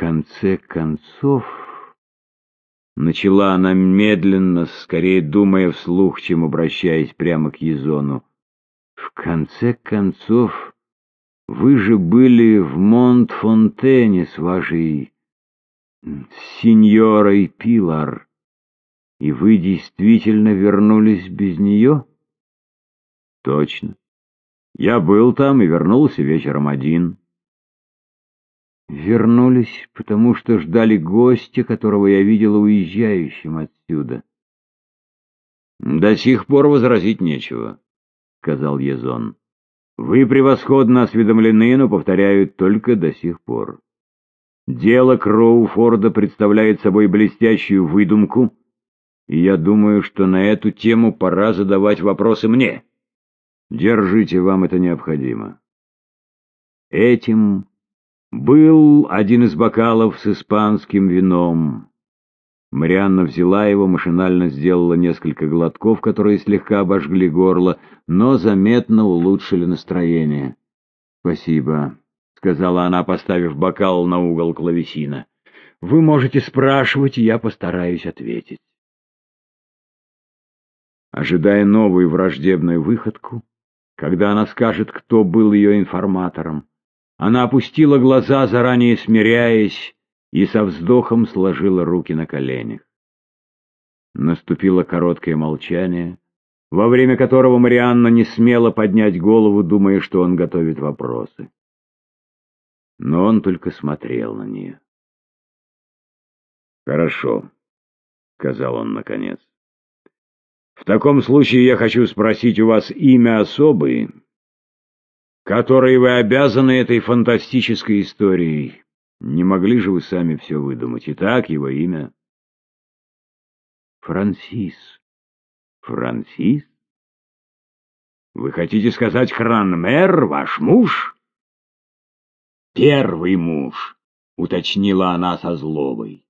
конце концов, начала она медленно, скорее думая вслух, чем обращаясь прямо к Езону. В конце концов, вы же были в Монтфонтене с вашей сеньорой Пилар, и вы действительно вернулись без нее? Точно. Я был там и вернулся вечером один. Вернулись, потому что ждали гостя, которого я видела уезжающим отсюда. До сих пор возразить нечего, — сказал Езон. Вы превосходно осведомлены, но, повторяю, только до сих пор. Дело Кроуфорда представляет собой блестящую выдумку, и я думаю, что на эту тему пора задавать вопросы мне. Держите, вам это необходимо. Этим был один из бокалов с испанским вином. Марианна взяла его, машинально сделала несколько глотков, которые слегка обожгли горло, но заметно улучшили настроение. «Спасибо», — сказала она, поставив бокал на угол клавесина. «Вы можете спрашивать, и я постараюсь ответить». Ожидая новую враждебную выходку, когда она скажет, кто был ее информатором, она опустила глаза, заранее смиряясь, и со вздохом сложила руки на коленях. Наступило короткое молчание, во время которого Марианна не смела поднять голову, думая, что он готовит вопросы. Но он только смотрел на нее. «Хорошо», — сказал он наконец. «В таком случае я хочу спросить у вас имя особы, которой вы обязаны этой фантастической историей. Не могли же вы сами все выдумать? Итак, его имя? Франсис. Франсис? Вы хотите сказать Хранмер, ваш муж? Первый муж, уточнила она со злобой.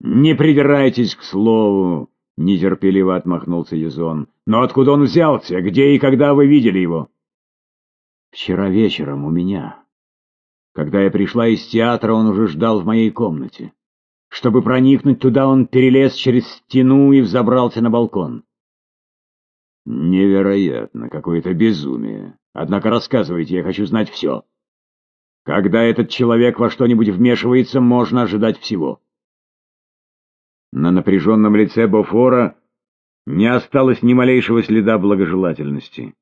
Не придирайтесь к слову, нетерпеливо отмахнулся Язон. Но откуда он взялся? Где и когда вы видели его? Вчера вечером у меня. Когда я пришла из театра, он уже ждал в моей комнате. Чтобы проникнуть туда, он перелез через стену и взобрался на балкон. Невероятно, какое-то безумие. Однако рассказывайте, я хочу знать все. Когда этот человек во что-нибудь вмешивается, можно ожидать всего. На напряженном лице Бофора не осталось ни малейшего следа благожелательности.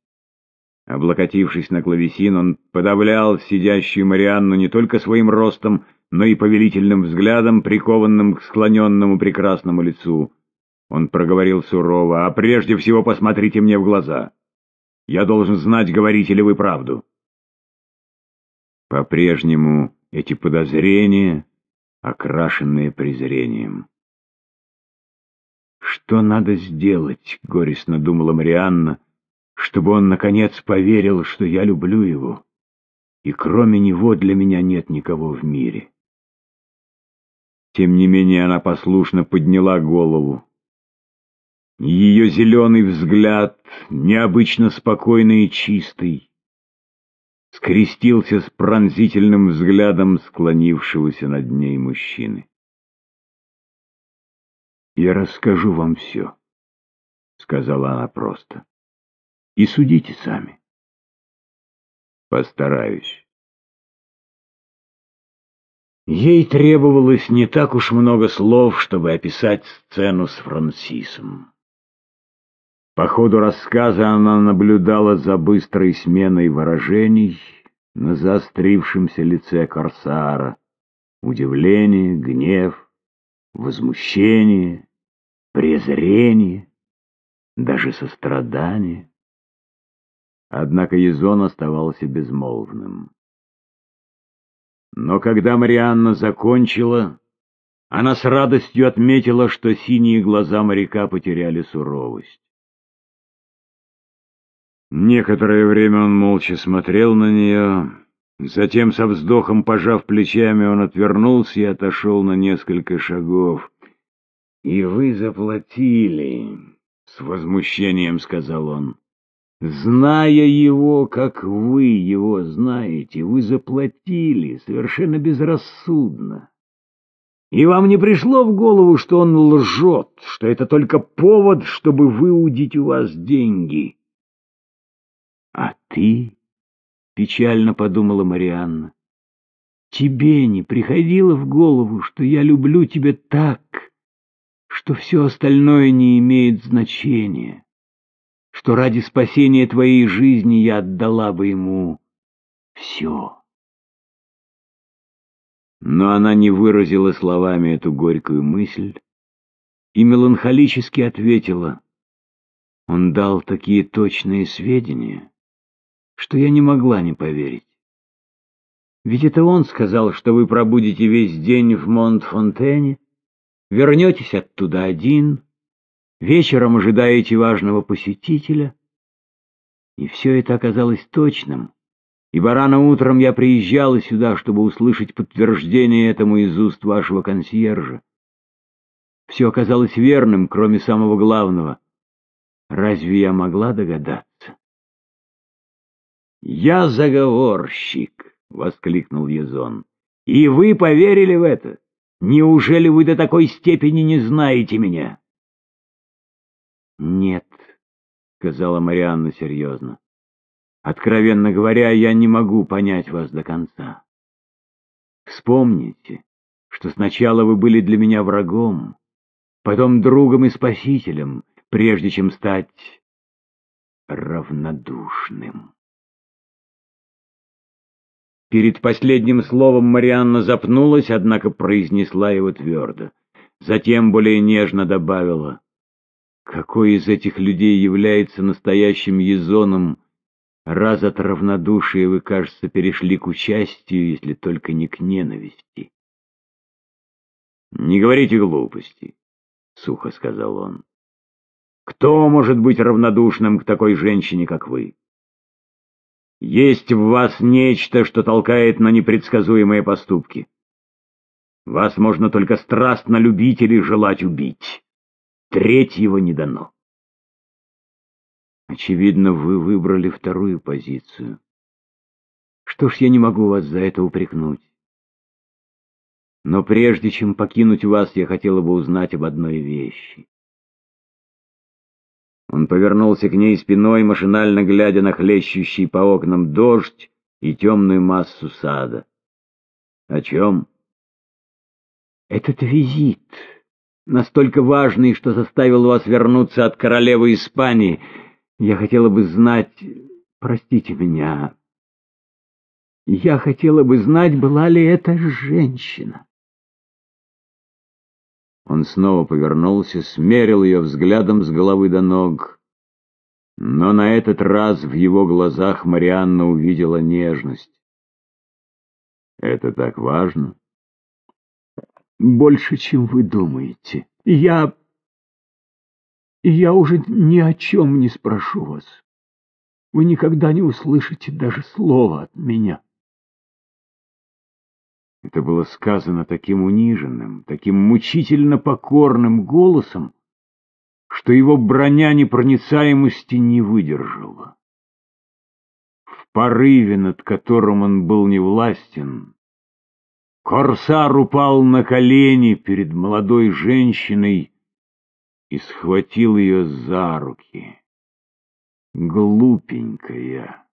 Облокотившись на клавесин, он подавлял сидящую Марианну не только своим ростом, но и повелительным взглядом, прикованным к склоненному прекрасному лицу. Он проговорил сурово, «А прежде всего посмотрите мне в глаза. Я должен знать, говорите ли вы правду». По-прежнему эти подозрения, окрашенные презрением. «Что надо сделать?» — горестно думала Марианна — чтобы он, наконец, поверил, что я люблю его, и кроме него для меня нет никого в мире. Тем не менее она послушно подняла голову. Ее зеленый взгляд, необычно спокойный и чистый, скрестился с пронзительным взглядом склонившегося над ней мужчины. «Я расскажу вам все», — сказала она просто и судите сами. Постараюсь. Ей требовалось не так уж много слов, чтобы описать сцену с Франсисом. По ходу рассказа она наблюдала за быстрой сменой выражений на заострившемся лице Корсара. Удивление, гнев, возмущение, презрение, даже сострадание. Однако Езон оставался безмолвным. Но когда Марианна закончила, она с радостью отметила, что синие глаза моряка потеряли суровость. Некоторое время он молча смотрел на нее, затем со вздохом пожав плечами, он отвернулся и отошел на несколько шагов. «И вы заплатили», — с возмущением сказал он. Зная его, как вы его знаете, вы заплатили совершенно безрассудно. И вам не пришло в голову, что он лжет, что это только повод, чтобы выудить у вас деньги. А ты, — печально подумала Марианна, — тебе не приходило в голову, что я люблю тебя так, что все остальное не имеет значения что ради спасения твоей жизни я отдала бы ему все. Но она не выразила словами эту горькую мысль и меланхолически ответила. Он дал такие точные сведения, что я не могла не поверить. Ведь это он сказал, что вы пробудете весь день в Монт-Фонтене, вернетесь оттуда один, Вечером ожидаете важного посетителя, и все это оказалось точным, ибо рано утром я приезжала сюда, чтобы услышать подтверждение этому из уст вашего консьержа. Все оказалось верным, кроме самого главного. Разве я могла догадаться? «Я заговорщик!» — воскликнул Езон. «И вы поверили в это? Неужели вы до такой степени не знаете меня?» «Нет», — сказала Марианна серьезно. «Откровенно говоря, я не могу понять вас до конца. Вспомните, что сначала вы были для меня врагом, потом другом и спасителем, прежде чем стать равнодушным». Перед последним словом Марианна запнулась, однако произнесла его твердо. Затем более нежно добавила — какой из этих людей является настоящим езоном, раз от равнодушия вы, кажется, перешли к участию, если только не к ненависти? «Не говорите глупости», — сухо сказал он. «Кто может быть равнодушным к такой женщине, как вы? Есть в вас нечто, что толкает на непредсказуемые поступки. Вас можно только страстно любить или желать убить. Третьего не дано. Очевидно, вы выбрали вторую позицию. Что ж, я не могу вас за это упрекнуть. Но прежде чем покинуть вас, я хотела бы узнать об одной вещи. Он повернулся к ней спиной, машинально глядя на хлещущий по окнам дождь и темную массу сада. О чем? Этот визит настолько важный, что заставил вас вернуться от королевы Испании. Я хотела бы знать... Простите меня. Я хотела бы знать, была ли это женщина. Он снова повернулся, смерил ее взглядом с головы до ног. Но на этот раз в его глазах Марианна увидела нежность. «Это так важно?» Больше, чем вы думаете. Я... Я уже ни о чем не спрошу вас. Вы никогда не услышите даже слова от меня. Это было сказано таким униженным, таким мучительно покорным голосом, что его броня непроницаемости не выдержала. В порыве, над которым он был невластен, Корсар упал на колени перед молодой женщиной и схватил ее за руки. Глупенькая,